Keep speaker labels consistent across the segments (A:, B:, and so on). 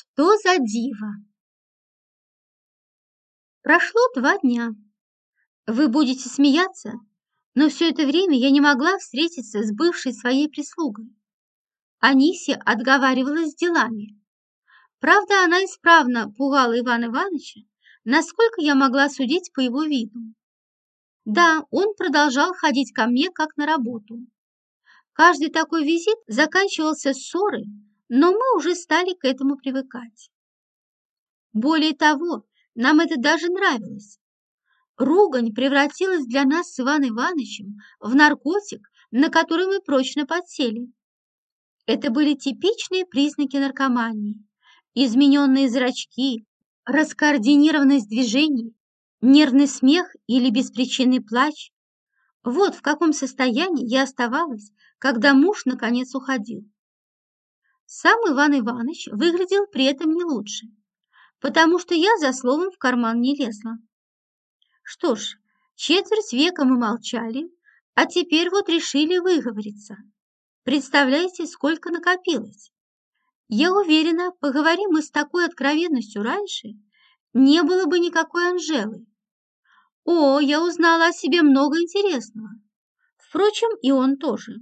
A: Что за диво? Прошло два дня. Вы будете смеяться, но все это время я не могла встретиться с бывшей своей прислугой. Анисия отговаривалась делами. Правда, она исправно пугала Ивана Ивановича, насколько я могла судить по его виду. Да, он продолжал ходить ко мне как на работу. Каждый такой визит заканчивался ссорой, но мы уже стали к этому привыкать. Более того, нам это даже нравилось. Ругань превратилась для нас с Иваном Ивановичем в наркотик, на который мы прочно подсели. Это были типичные признаки наркомании. Измененные зрачки, раскоординированность движений, нервный смех или беспричинный плач. Вот в каком состоянии я оставалась, когда муж наконец уходил. Сам Иван Иванович выглядел при этом не лучше, потому что я за словом в карман не лезла. Что ж, четверть века мы молчали, а теперь вот решили выговориться. Представляете, сколько накопилось? Я уверена, поговорим мы с такой откровенностью раньше, не было бы никакой Анжелы. О, я узнала о себе много интересного. Впрочем, и он тоже.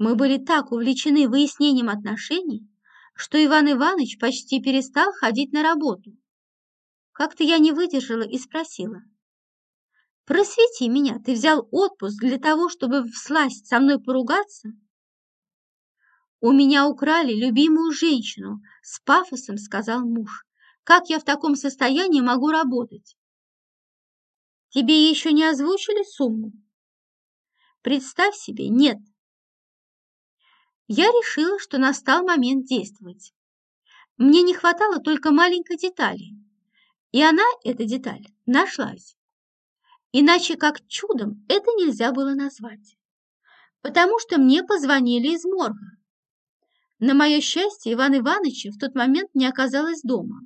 A: Мы были так увлечены выяснением отношений, что Иван Иванович почти перестал ходить на работу. Как-то я не выдержала и спросила. «Просвети меня, ты взял отпуск для того, чтобы всласть со мной поругаться?» «У меня украли любимую женщину», — с пафосом сказал муж. «Как я в таком состоянии могу работать?» «Тебе еще не озвучили сумму?» «Представь себе, нет, я решила, что настал момент действовать. Мне не хватало только маленькой детали, и она, эта деталь, нашлась. Иначе как чудом это нельзя было назвать, потому что мне позвонили из морга. На мое счастье, Иван Иванович в тот момент не оказалось дома.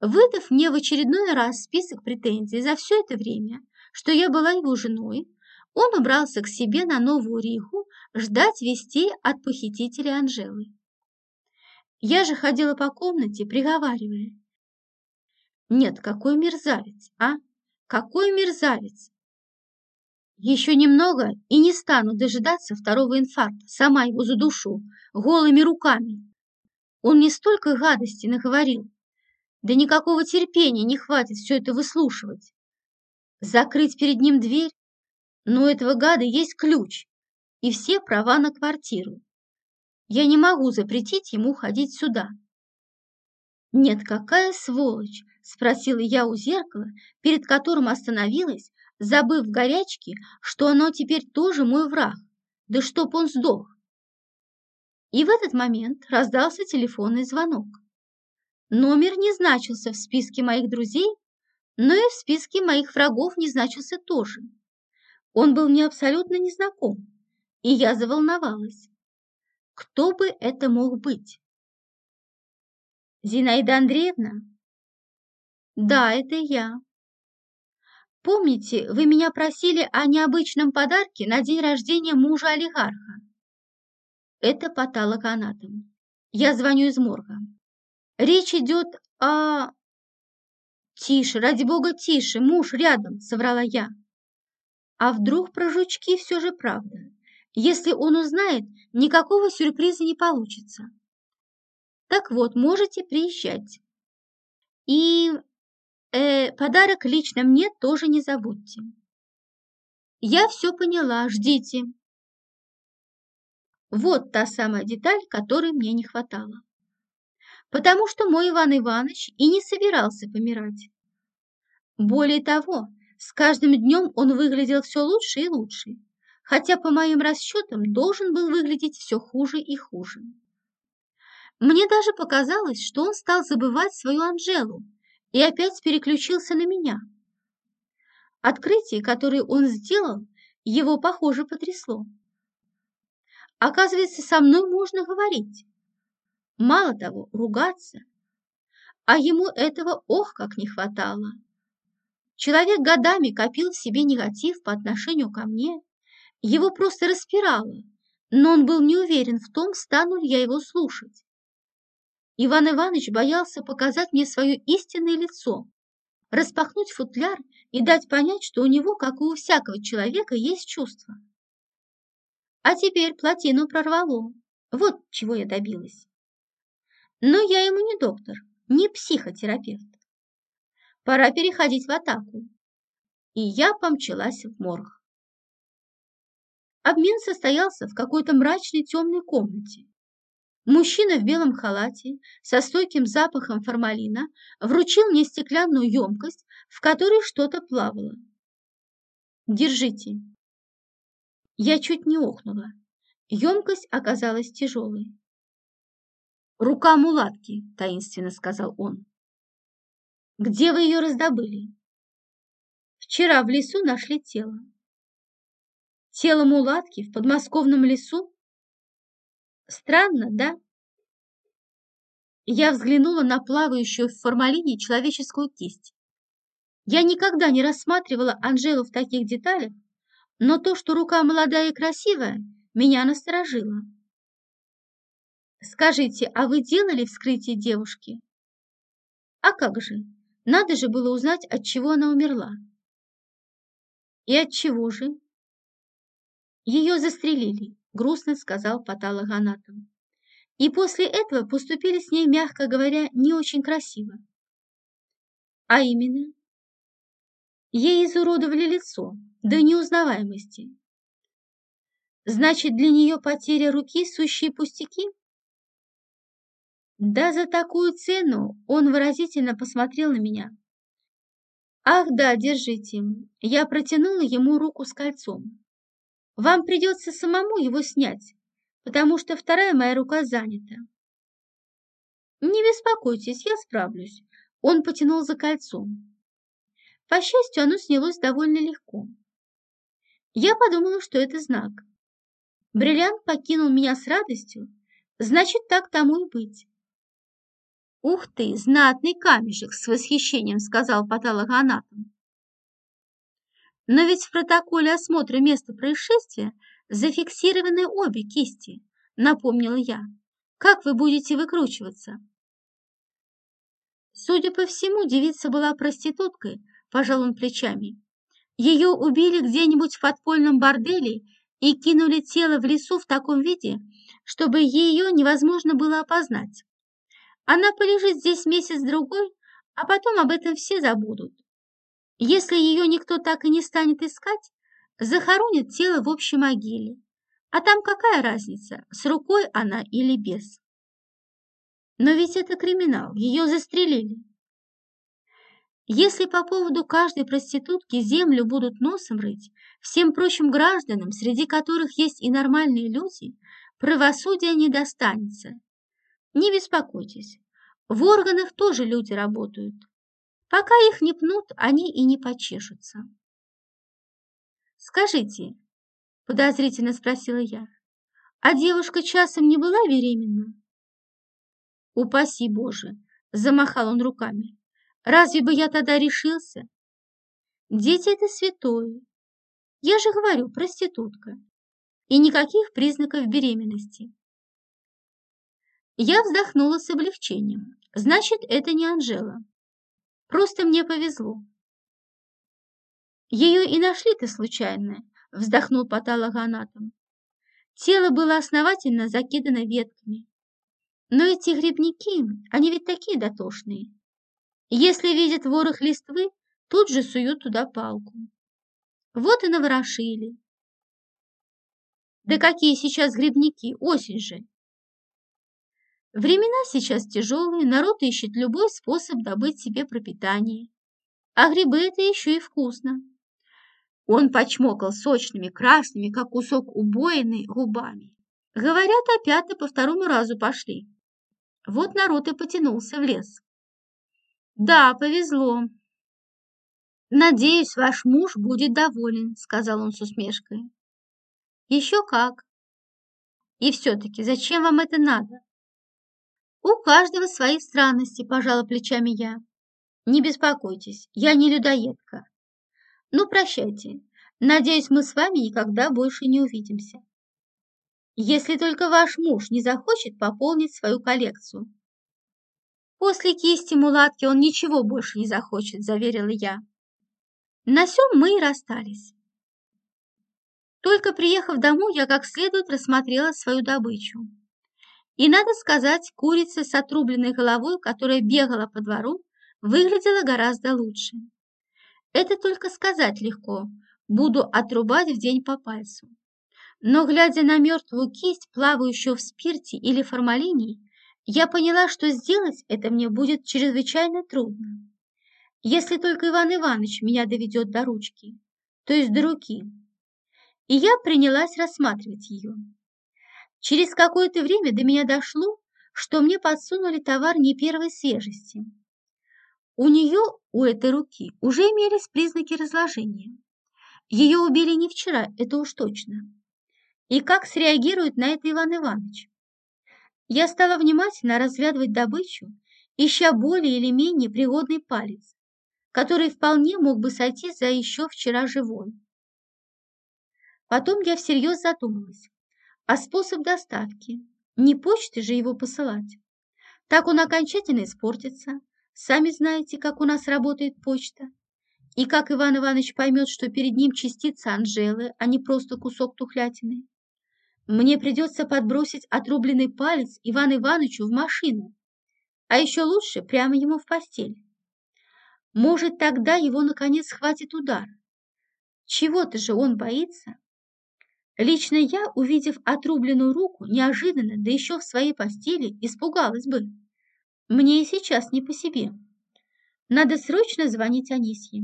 A: Выдав мне в очередной раз список претензий за все это время, что я была его женой, он убрался к себе на Новую Ригу ждать вестей от похитителя Анжелы. Я же ходила по комнате, приговаривая. Нет, какой мерзавец, а? Какой мерзавец! Еще немного и не стану дожидаться второго инфаркта, сама его задушу, голыми руками. Он мне столько гадости наговорил. Да никакого терпения не хватит все это выслушивать. Закрыть перед ним дверь? Но у этого гада есть ключ, и все права на квартиру. Я не могу запретить ему ходить сюда. «Нет, какая сволочь!» – спросила я у зеркала, перед которым остановилась, забыв в горячке, что оно теперь тоже мой враг, да чтоб он сдох. И в этот момент раздался телефонный звонок. Номер не значился в списке моих друзей, но и в списке моих врагов не значился тоже. Он был мне абсолютно незнаком и я заволновалась. Кто бы это мог быть? Зинаида Андреевна? Да, это я. Помните, вы меня просили о необычном подарке на день рождения мужа олигарха? Это патологоанатом. Я звоню из морга. Речь идет о... Тише, ради бога, тише, муж рядом, соврала я. А вдруг про жучки все же правда? Если он узнает, никакого сюрприза не получится. Так вот, можете приезжать. И э, подарок лично мне тоже не забудьте. Я все поняла, ждите. Вот та самая деталь, которой мне не хватало. Потому что мой Иван Иванович и не собирался помирать. Более того, с каждым днем он выглядел все лучше и лучше хотя по моим расчетам должен был выглядеть все хуже и хуже. Мне даже показалось, что он стал забывать свою Анжелу и опять переключился на меня. Открытие, которое он сделал, его, похоже, потрясло. Оказывается, со мной можно говорить. Мало того, ругаться. А ему этого ох как не хватало. Человек годами копил в себе негатив по отношению ко мне его просто распирало, но он был не уверен в том, стану ли я его слушать. Иван Иванович боялся показать мне свое истинное лицо, распахнуть футляр и дать понять, что у него, как и у всякого человека, есть чувства. А теперь плотину прорвало. Вот чего я добилась. Но я ему не доктор, не психотерапевт. Пора переходить в атаку. И я помчалась в морг. Обмен состоялся в какой-то мрачной темной комнате. Мужчина в белом халате со стойким запахом формалина вручил мне стеклянную емкость, в которой что-то плавало. «Держите». Я чуть не охнула. Емкость оказалась тяжелой. «Рука мулатки», — таинственно сказал он. «Где вы ее раздобыли?» «Вчера в лесу нашли тело». «Тело мулатки в подмосковном лесу?» Странно, да? Я взглянула на плавающую в формалине человеческую кисть. Я никогда не рассматривала Анжелу в таких деталях, но то, что рука молодая и красивая, меня насторожило. Скажите, а вы делали вскрытие девушки? А как же? Надо же было узнать, от чего она умерла. И от чего же? Ее застрелили грустно сказал патологоанатом. И после этого поступили с ней, мягко говоря, не очень красиво. А именно, ей изуродовали лицо до неузнаваемости. Значит, для нее потеря руки – сущие пустяки? Да за такую цену он выразительно посмотрел на меня. Ах да, держите. Я протянула ему руку с кольцом. Вам придется самому его снять, потому что вторая моя рука занята. Не беспокойтесь, я справлюсь. Он потянул за кольцом. По счастью, оно снялось довольно легко. Я подумала, что это знак. Бриллиант покинул меня с радостью, значит, так тому и быть. «Ух ты, знатный камешек!» – с восхищением сказал патологоанатом. Но ведь в протоколе осмотра места происшествия зафиксированы обе кисти, напомнила я. Как вы будете выкручиваться? Судя по всему, девица была проституткой, пожал он плечами. Ее убили где-нибудь в подпольном борделе и кинули тело в лесу в таком виде, чтобы ее невозможно было опознать. Она полежит здесь месяц-другой, а потом об этом все забудут. Если ее никто так и не станет искать, захоронит тело в общей могиле. А там какая разница, с рукой она или без? Но ведь это криминал, ее застрелили. Если по поводу каждой проститутки землю будут носом рыть, всем прочим гражданам, среди которых есть и нормальные люди, правосудия не достанется. Не беспокойтесь, в органах тоже люди работают, Пока их не пнут, они и не почешутся. «Скажите», — подозрительно спросила я, «а девушка часом не была беременна?» «Упаси Боже!» — замахал он руками. «Разве бы я тогда решился?» «Дети — это святое. Я же говорю, проститутка. И никаких признаков беременности». Я вздохнула с облегчением. Значит, это не Анжела. Просто мне повезло. Ее и нашли-то случайно, вздохнул патологоанатом. Тело было основательно закидано ветками. Но эти грибники, они ведь такие дотошные. Если видят ворох листвы, тут же суют туда палку. Вот и наворошили. Да какие сейчас грибники, осень же. Времена сейчас тяжелые, народ ищет любой способ добыть себе пропитание. А грибы это еще и вкусно. Он почмокал сочными, красными, как кусок убоины, губами. Говорят, опята по второму разу пошли. Вот народ и потянулся в лес. Да, повезло. Надеюсь, ваш муж будет доволен, сказал он с усмешкой. Еще как. И все-таки, зачем вам это надо? У каждого свои странности, пожала плечами я. Не беспокойтесь, я не людоедка. Ну, прощайте. Надеюсь, мы с вами никогда больше не увидимся. Если только ваш муж не захочет пополнить свою коллекцию. После кисти мулатки он ничего больше не захочет, заверила я. На сём мы и расстались. Только приехав домой, я как следует рассмотрела свою добычу. И надо сказать, курица с отрубленной головой, которая бегала по двору, выглядела гораздо лучше. Это только сказать легко, буду отрубать в день по пальцу. Но, глядя на мертвую кисть, плавающую в спирте или формалине, я поняла, что сделать это мне будет чрезвычайно трудно. Если только Иван Иванович меня доведет до ручки, то есть до руки. И я принялась рассматривать ее. Через какое-то время до меня дошло, что мне подсунули товар не первой свежести. У нее, у этой руки, уже имелись признаки разложения. Ее убили не вчера, это уж точно. И как среагирует на это Иван Иванович? Я стала внимательно разглядывать добычу, ища более или менее пригодный палец, который вполне мог бы сойти за еще вчера живой. Потом я всерьез задумалась, а способ доставки, не почты же его посылать. Так он окончательно испортится. Сами знаете, как у нас работает почта. И как Иван Иванович поймет, что перед ним частица Анжелы, а не просто кусок тухлятины. Мне придется подбросить отрубленный палец Ивану Ивановичу в машину, а еще лучше прямо ему в постель. Может, тогда его, наконец, хватит удар. Чего-то же он боится. Лично я, увидев отрубленную руку, неожиданно, да еще в своей постели, испугалась бы. Мне и сейчас не по себе. Надо срочно звонить Анисье.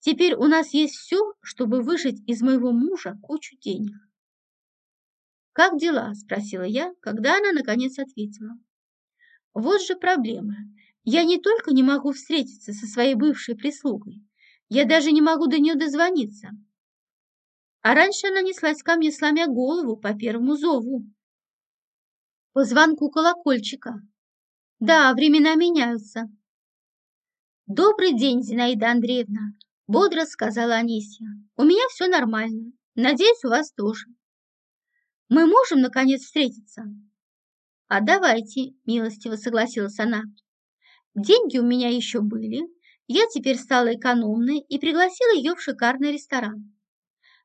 A: Теперь у нас есть все, чтобы выжить из моего мужа кучу денег. «Как дела?» – спросила я, когда она наконец ответила. «Вот же проблема. Я не только не могу встретиться со своей бывшей прислугой, я даже не могу до нее дозвониться. А раньше она неслась ко мне, сломя голову по первому зову. По звонку колокольчика. Да, времена меняются. «Добрый день, Зинаида Андреевна», – бодро сказала Анисия. «У меня все нормально. Надеюсь, у вас тоже». Мы можем, наконец, встретиться?» «А давайте», – милостиво согласилась она. «Деньги у меня еще были, я теперь стала экономной и пригласила ее в шикарный ресторан.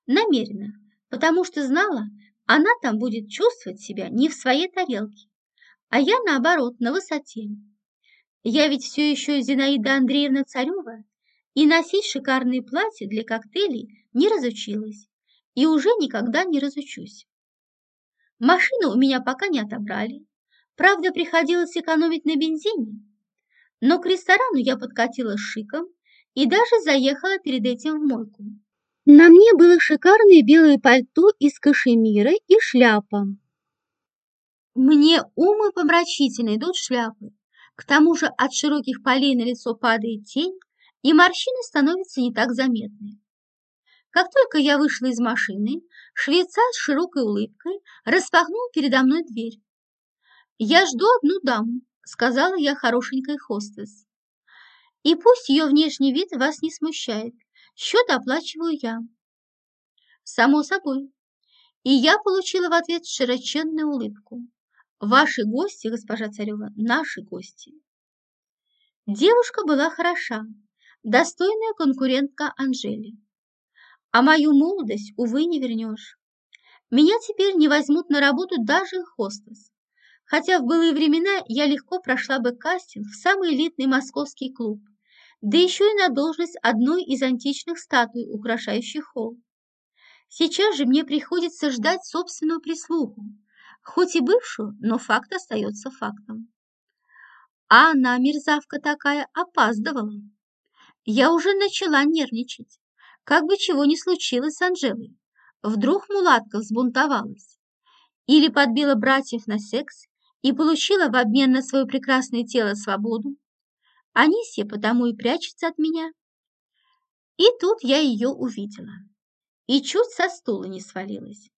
A: Намеренно, потому что знала, она там будет чувствовать себя не в своей тарелке, а я, наоборот, на высоте. Я ведь все еще Зинаида Андреевна Царева, и носить шикарные платья для коктейлей не разучилась, и уже никогда не разучусь. Машину у меня пока не отобрали. Правда, приходилось экономить на бензине. Но к ресторану я подкатила шиком и даже заехала перед этим в мойку. На мне было шикарное белое пальто из кашемира и шляпа. Мне умы помрачительно идут шляпы. К тому же от широких полей на лицо падает тень, и морщины становятся не так заметны. Как только я вышла из машины, швейцар с широкой улыбкой распахнул передо мной дверь. «Я жду одну даму», — сказала я хорошенькой хостес. «И пусть ее внешний вид вас не смущает. Счет оплачиваю я». «Само собой». И я получила в ответ широченную улыбку. «Ваши гости, госпожа Царева, наши гости». Девушка была хороша, достойная конкурентка Анжели а мою молодость, увы, не вернешь. Меня теперь не возьмут на работу даже хостес, хотя в былые времена я легко прошла бы кастинг в самый элитный московский клуб, да еще и на должность одной из античных статуй, украшающих холл. Сейчас же мне приходится ждать собственную прислугу, хоть и бывшую, но факт остается фактом. А она, мерзавка такая, опаздывала. Я уже начала нервничать. Как бы чего ни случилось с Анжелой. Вдруг мулатка взбунтовалась. Или подбила братьев на секс и получила в обмен на свое прекрасное тело свободу. Анисья потому и прячется от меня. И тут я ее увидела. И чуть со стула не свалилась.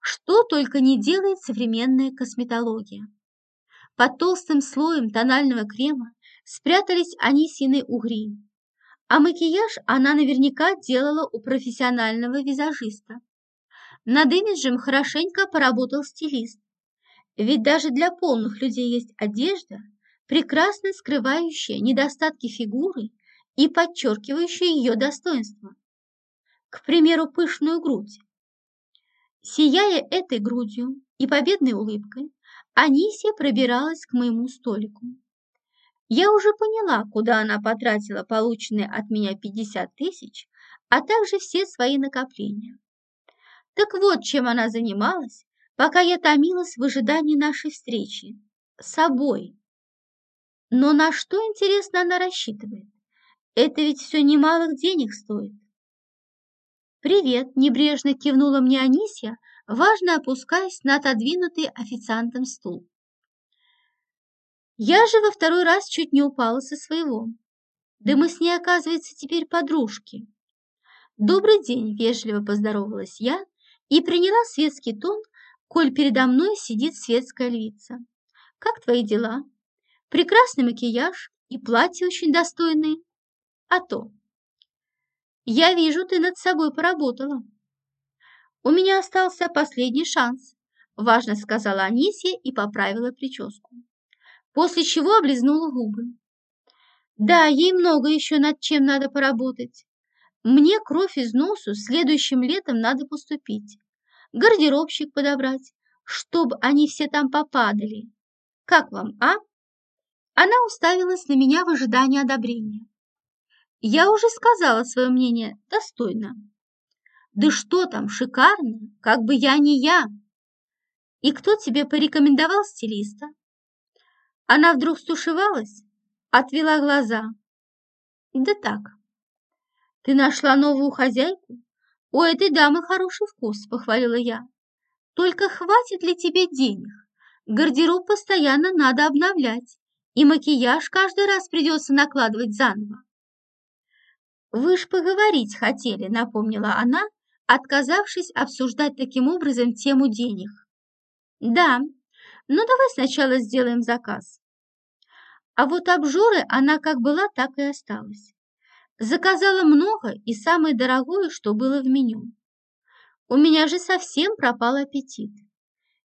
A: Что только не делает современная косметология. Под толстым слоем тонального крема спрятались анисьины угри, а макияж она наверняка делала у профессионального визажиста. Над имиджем хорошенько поработал стилист. Ведь даже для полных людей есть одежда, прекрасно скрывающая недостатки фигуры и подчеркивающая ее достоинство. К примеру, пышную грудь. Сияя этой грудью и победной улыбкой, Анисия пробиралась к моему столику. Я уже поняла, куда она потратила полученные от меня 50 тысяч, а также все свои накопления. Так вот, чем она занималась, пока я томилась в ожидании нашей встречи. Собой. Но на что, интересно, она рассчитывает? Это ведь все немалых денег стоит. «Привет!» – небрежно кивнула мне Анисия, важно опускаясь на отодвинутый официантом стул. Я же во второй раз чуть не упала со своего. Да мы с ней, оказывается, теперь подружки. «Добрый день!» – вежливо поздоровалась я и приняла светский тон, коль передо мной сидит светская львица. «Как твои дела? Прекрасный макияж и платье очень достойные. А то, я вижу, ты над собой поработала. У меня остался последний шанс, важно сказала Анисия и поправила прическу. После чего облизнула губы. Да, ей много еще над чем надо поработать. Мне кровь из носу следующим летом надо поступить. Гардеробщик подобрать, чтобы они все там попадали. Как вам, а? Она уставилась на меня в ожидании одобрения. Я уже сказала свое мнение достойно. Да что там, шикарно, как бы я не я. И кто тебе порекомендовал стилиста? Она вдруг стушевалась, отвела глаза. Да так. Ты нашла новую хозяйку? У этой дамы хороший вкус, похвалила я. Только хватит ли тебе денег? Гардероб постоянно надо обновлять, и макияж каждый раз придется накладывать заново. «Вы ж поговорить хотели», — напомнила она, отказавшись обсуждать таким образом тему денег. «Да, но давай сначала сделаем заказ». А вот обжоры она как была, так и осталась. Заказала много и самое дорогое, что было в меню. У меня же совсем пропал аппетит.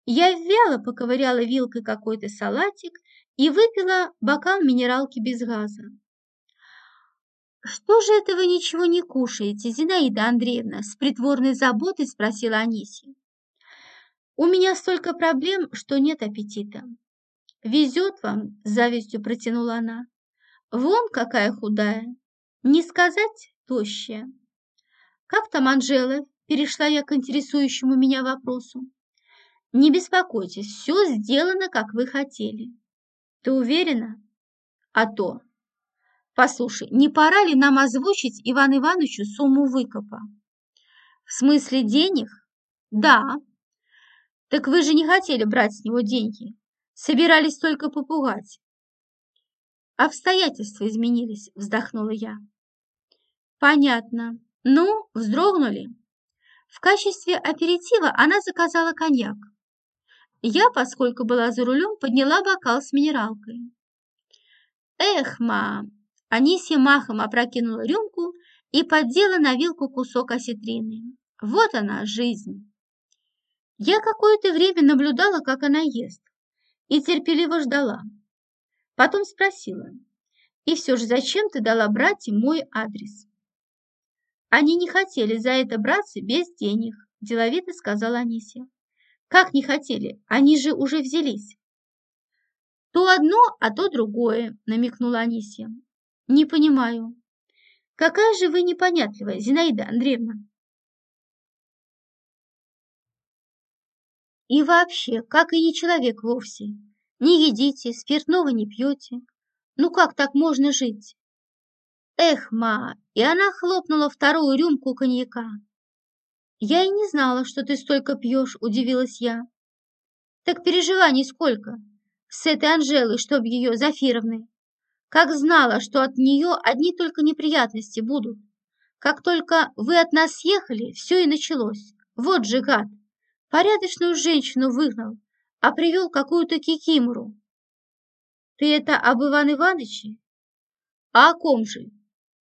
A: Я вяло поковыряла вилкой какой-то салатик и выпила бокал минералки без газа. «Что же это вы ничего не кушаете, Зинаида Андреевна?» с притворной заботой спросила Анисия. «У меня столько проблем, что нет аппетита». «Везет вам», – завистью протянула она. «Вон какая худая, не сказать тощая». «Как там Анжела?» – перешла я к интересующему меня вопросу. «Не беспокойтесь, все сделано, как вы хотели». «Ты уверена?» «А то, Послушай, не пора ли нам озвучить Ивану Ивановичу сумму выкопа? В смысле денег? Да. Так вы же не хотели брать с него деньги. Собирались только попугать. Обстоятельства изменились, вздохнула я. Понятно. Ну, вздрогнули. В качестве аперитива она заказала коньяк. Я, поскольку была за рулем, подняла бокал с минералкой. Эх, мам, Анисия махом опрокинула рюмку и поддела на вилку кусок осетрины. Вот она, жизнь. Я какое-то время наблюдала, как она ест, и терпеливо ждала. Потом спросила, и все же зачем ты дала братьям мой адрес? Они не хотели за это браться без денег, деловито сказала Анисия. Как не хотели? Они же уже взялись. То одно, а то другое, намекнула Анисия. Не понимаю. Какая же вы непонятливая, Зинаида Андреевна. И вообще, как и не человек вовсе. Не едите, спиртного не пьете. Ну как так можно жить? Эх, ма, и она хлопнула вторую рюмку коньяка. Я и не знала, что ты столько пьешь, удивилась я. Так переживаний сколько? С этой Анжелой, чтоб ее, Зафировной. Как знала, что от нее одни только неприятности будут. Как только вы от нас съехали, все и началось. Вот же гад! Порядочную женщину выгнал, а привел какую-то кикимору. Ты это об Иван Ивановиче? А о ком же?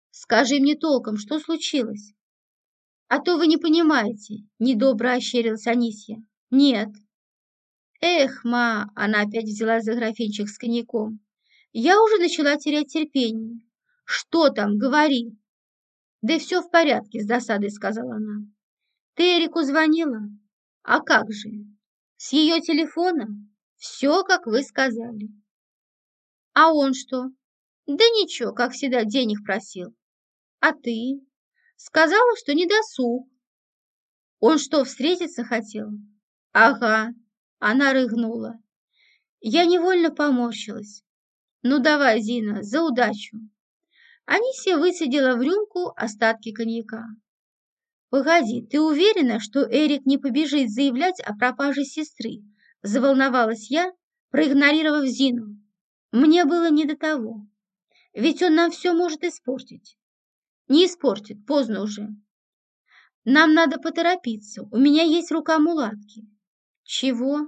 A: Скажи мне толком, что случилось? А то вы не понимаете, недобро ощерилась Анисья. Нет. Эх, ма, она опять взяла за графинчик с коньяком. Я уже начала терять терпение. Что там, говори. Да все в порядке, с досадой сказала она. Ты Эрику звонила? А как же? С ее телефона? Все, как вы сказали. А он что? Да ничего, как всегда, денег просил. А ты? Сказала, что не досуг. Он что, встретиться хотел? Ага, она рыгнула. Я невольно поморщилась. Ну давай, Зина, за удачу. Анисия выцедила в рюмку остатки коньяка. «Погоди, ты уверена, что Эрик не побежит заявлять о пропаже сестры?» Заволновалась я, проигнорировав Зину. Мне было не до того. Ведь он нам все может испортить. Не испортит, поздно уже. Нам надо поторопиться, у меня есть рука мулатки. Чего?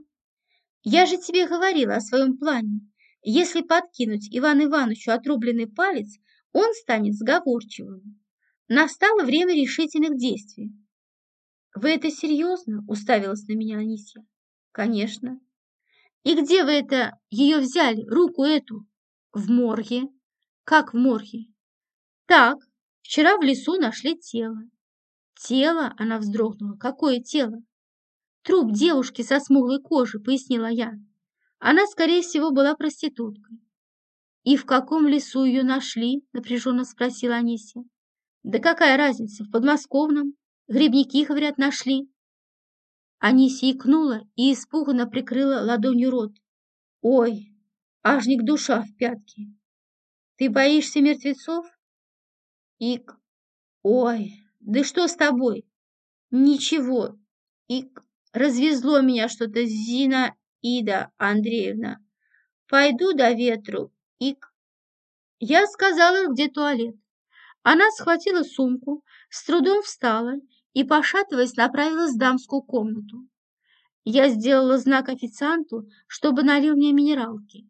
A: Я же тебе говорила о своем плане. Если подкинуть Ивану Ивановичу отрубленный палец, он станет сговорчивым. Настало время решительных действий. «Вы это серьезно?» – уставилась на меня Анисья. «Конечно». «И где вы это ее взяли, руку эту?» «В морге». «Как в морге?» «Так, вчера в лесу нашли тело». «Тело?» – она вздрогнула. «Какое тело?» «Труп девушки со смуглой кожей», – пояснила я. Она, скорее всего, была проституткой. «И в каком лесу ее нашли?» – напряженно спросила Анисия. «Да какая разница, в подмосковном? Грибники, говорят, нашли». Анисия икнула и испуганно прикрыла ладонью рот. «Ой, ажник душа в пятке! Ты боишься мертвецов?» «Ик, ой, да что с тобой?» «Ничего, ик, развезло меня что-то, Зина Ида Андреевна. Пойду до ветру, ик». Я сказала, где туалет. Она схватила сумку, с трудом встала и, пошатываясь, направилась в дамскую комнату. Я сделала знак официанту, чтобы налил мне минералки.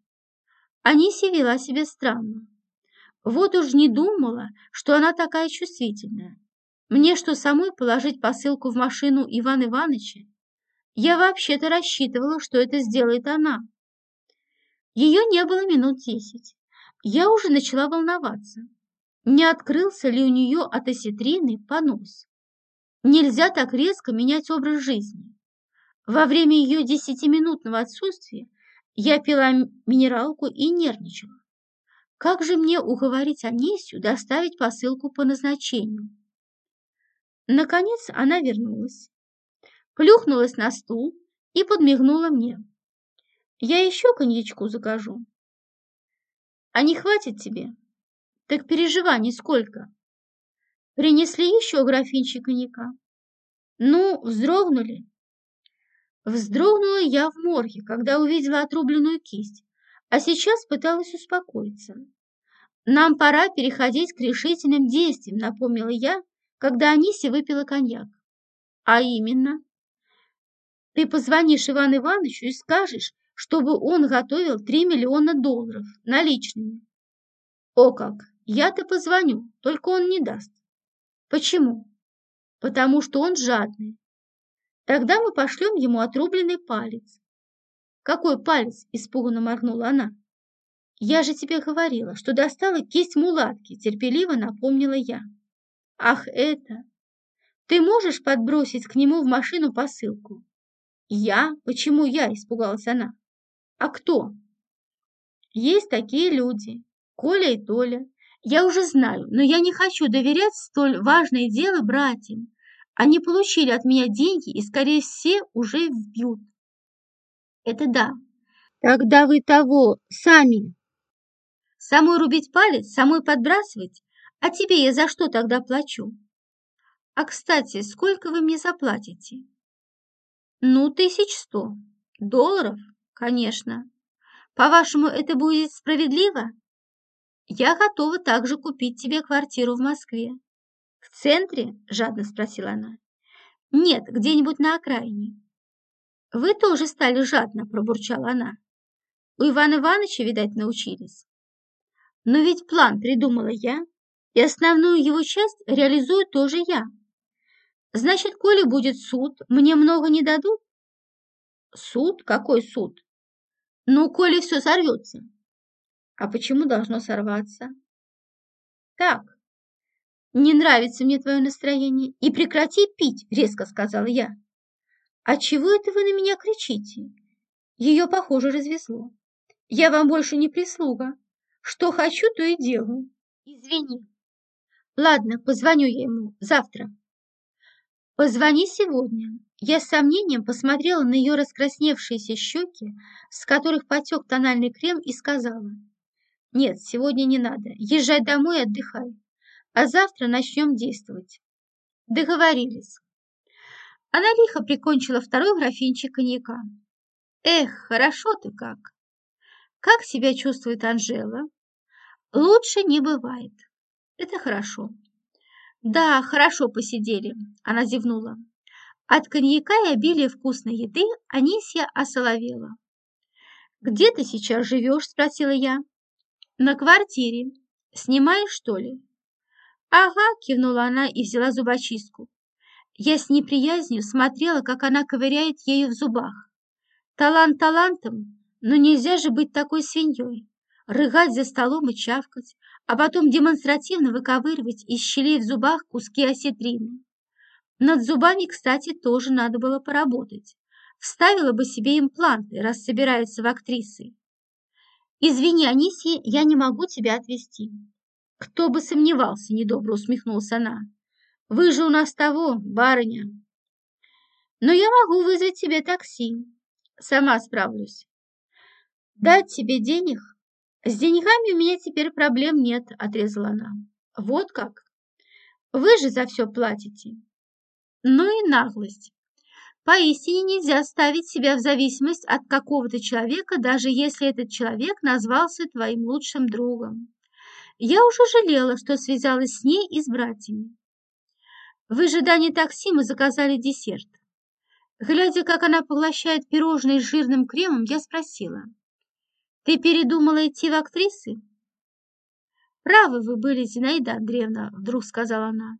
A: Анисия вела себя странно. Вот уж не думала, что она такая чувствительная. Мне что, самой положить посылку в машину Ивана Ивановича? Я вообще-то рассчитывала, что это сделает она. Ее не было минут десять. Я уже начала волноваться не открылся ли у нее от осетрины понос. Нельзя так резко менять образ жизни. Во время ее десятиминутного отсутствия я пила минералку и нервничала. Как же мне уговорить Анисию доставить посылку по назначению? Наконец она вернулась, плюхнулась на стул и подмигнула мне. Я еще коньячку закажу. А не хватит тебе? Так переживаний сколько? Принесли еще графинчик коньяка. Ну, вздрогнули. Вздрогнула я в морге, когда увидела отрубленную кисть, а сейчас пыталась успокоиться. Нам пора переходить к решительным действиям, напомнила я, когда Аниси выпила коньяк. А именно, ты позвонишь Ивану Ивановичу и скажешь, чтобы он готовил 3 миллиона долларов наличными. О как! Я-то позвоню, только он не даст. Почему? Потому что он жадный. Тогда мы пошлем ему отрубленный палец. Какой палец? Испуганно моргнула она. Я же тебе говорила, что достала кисть мулатки, терпеливо напомнила я. Ах, это! Ты можешь подбросить к нему в машину посылку? Я? Почему я? Испугалась она. А кто? Есть такие люди, Коля и Толя. Я уже знаю, но я не хочу доверять столь важное дело братьям. Они получили от меня деньги и, скорее все, уже вбьют. Это да. Тогда вы того, сами. Самой рубить палец, самой подбрасывать? А тебе я за что тогда плачу? А, кстати, сколько вы мне заплатите? Ну, тысяч сто. Долларов? Конечно. По-вашему, это будет справедливо? Я готова также купить тебе квартиру в Москве. В центре? Жадно спросила она. Нет, где-нибудь на окраине. Вы тоже стали жадно, пробурчала она. У Ивана Ивановича, видать, научились. Но ведь план придумала я, и основную его часть реализую тоже я. Значит, коли будет суд, мне много не дадут? Суд? Какой суд? Ну, коли все сорвется. А почему должно сорваться? Так, не нравится мне твое настроение. И прекрати пить, резко сказала я. А чего это вы на меня кричите? Ее, похоже, развезло. Я вам больше не прислуга. Что хочу, то и делаю. Извини. Ладно, позвоню я ему завтра. Позвони сегодня. Я с сомнением посмотрела на ее раскрасневшиеся щеки, с которых потек тональный крем, и сказала. Нет, сегодня не надо. Езжай домой и отдыхай. А завтра начнем действовать. Договорились. Она лихо прикончила второй графинчик коньяка. Эх, хорошо-то как. Как себя чувствует Анжела? Лучше не бывает. Это хорошо. Да, хорошо посидели, она зевнула. От коньяка и обилия вкусной еды Анисья осоловела. «Где ты сейчас живешь?» – спросила я. «На квартире. Снимаешь, что ли?» «Ага», – кивнула она и взяла зубочистку. Я с неприязнью смотрела, как она ковыряет ею в зубах. Талант талантом, но нельзя же быть такой свиньей. Рыгать за столом и чавкать, а потом демонстративно выковыривать из щелей в зубах куски осетрины. Над зубами, кстати, тоже надо было поработать. Вставила бы себе импланты, раз собирается в актрисы. «Извини, Анисия, я не могу тебя отвезти». «Кто бы сомневался», — недобро усмехнулась она. «Вы же у нас того, барыня». «Но я могу вызвать тебе такси. Сама справлюсь». «Дать тебе денег?» «С деньгами у меня теперь проблем нет», — отрезала она. «Вот как? Вы же за все платите». Ну и наглость. Поистине нельзя ставить себя в зависимость от какого-то человека, даже если этот человек назвался твоим лучшим другом. Я уже жалела, что связалась с ней и с братьями. В ожидании такси мы заказали десерт. Глядя, как она поглощает пирожные с жирным кремом, я спросила – ты передумала идти в актрисы? Правы вы были, Зинаида Андреевна, вдруг сказала она.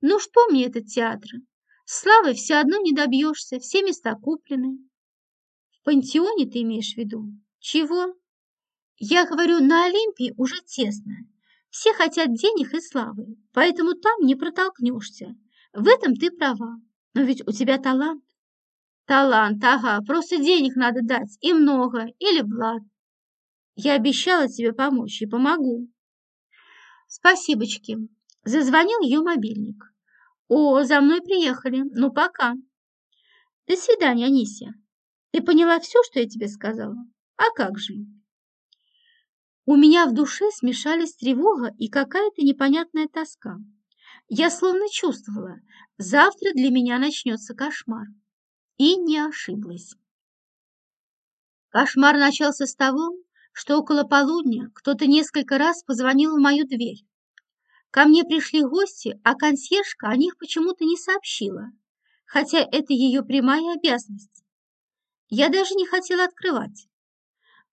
A: Ну что мне этот театр? Славы все одно не добьешься, все места куплены. В пантеоне ты имеешь в виду? Чего? Я говорю, на Олимпии уже тесно. Все хотят денег и славы, поэтому там не протолкнешься. В этом ты права. Но ведь у тебя талант. Талант, ага, просто денег надо дать, и много, или блат. Я обещала тебе помочь и помогу. Спасибочки. Зазвонил ее мобильник. О, за мной приехали. Ну, пока. До свидания, Анисия. Ты поняла все, что я тебе сказала? А как же? У меня в душе смешались тревога и какая-то непонятная тоска. Я словно чувствовала, завтра для меня начнется кошмар. И не ошиблась. Кошмар начался с того, что около полудня кто-то несколько раз позвонил в мою дверь. Ко мне пришли гости, а консьержка о них почему-то не сообщила, хотя это ее прямая обязанность. Я даже не хотела открывать.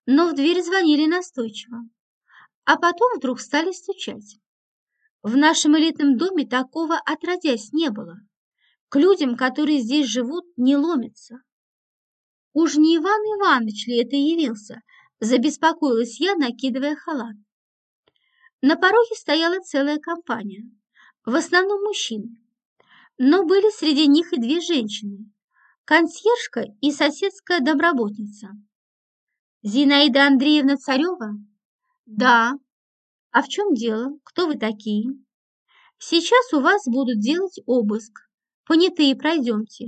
A: Но в дверь звонили настойчиво, а потом вдруг стали стучать. В нашем элитном доме такого отродясь не было. К людям, которые здесь живут, не ломятся. Уж не Иван Иванович ли это явился, Забеспокоилась я, накидывая халат. На пороге стояла целая компания, в основном мужчины. Но были среди них и две женщины, консьержка и соседская домработница. «Зинаида Андреевна Царева?» «Да». «А в чем дело? Кто вы такие?» «Сейчас у вас будут делать обыск. Понятые пройдемте».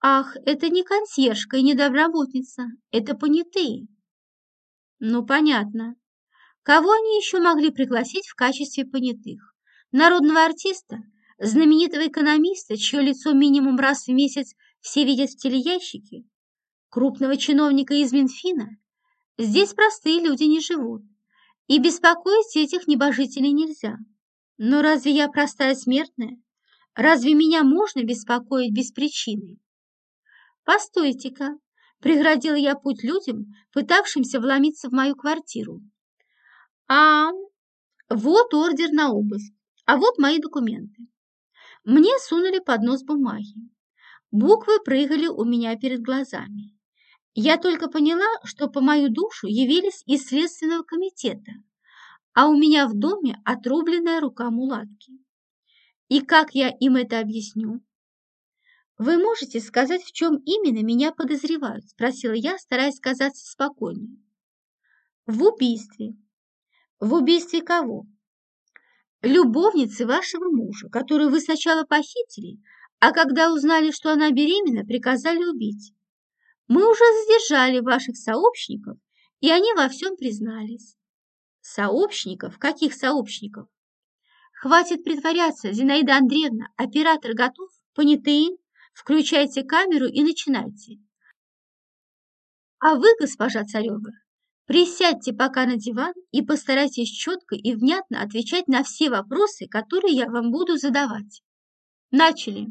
A: Ах, это не консьержка и не домработница, это понятые. Ну, понятно. Кого они еще могли пригласить в качестве понятых? Народного артиста? Знаменитого экономиста, чье лицо минимум раз в месяц все видят в телеящике? Крупного чиновника из Минфина? Здесь простые люди не живут. И беспокоить этих небожителей нельзя. Но разве я простая смертная? Разве меня можно беспокоить без причины? «Постойте-ка!» – преградила я путь людям, пытавшимся вломиться в мою квартиру. «А, вот ордер на обыск, а вот мои документы». Мне сунули под нос бумаги. Буквы прыгали у меня перед глазами. Я только поняла, что по мою душу явились из Следственного комитета, а у меня в доме отрубленная рука мулатки. И как я им это объясню? «Вы можете сказать, в чем именно меня подозревают?» – спросила я, стараясь казаться спокойнее. «В убийстве». «В убийстве кого?» «Любовницы вашего мужа, которую вы сначала похитили, а когда узнали, что она беременна, приказали убить. Мы уже задержали ваших сообщников, и они во всем признались». «Сообщников? Каких сообщников?» «Хватит притворяться, Зинаида Андреевна, оператор готов, понятые?» Включайте камеру и начинайте. А вы, госпожа Царева, присядьте пока на диван и постарайтесь четко и внятно отвечать на все вопросы, которые я вам буду задавать. Начали.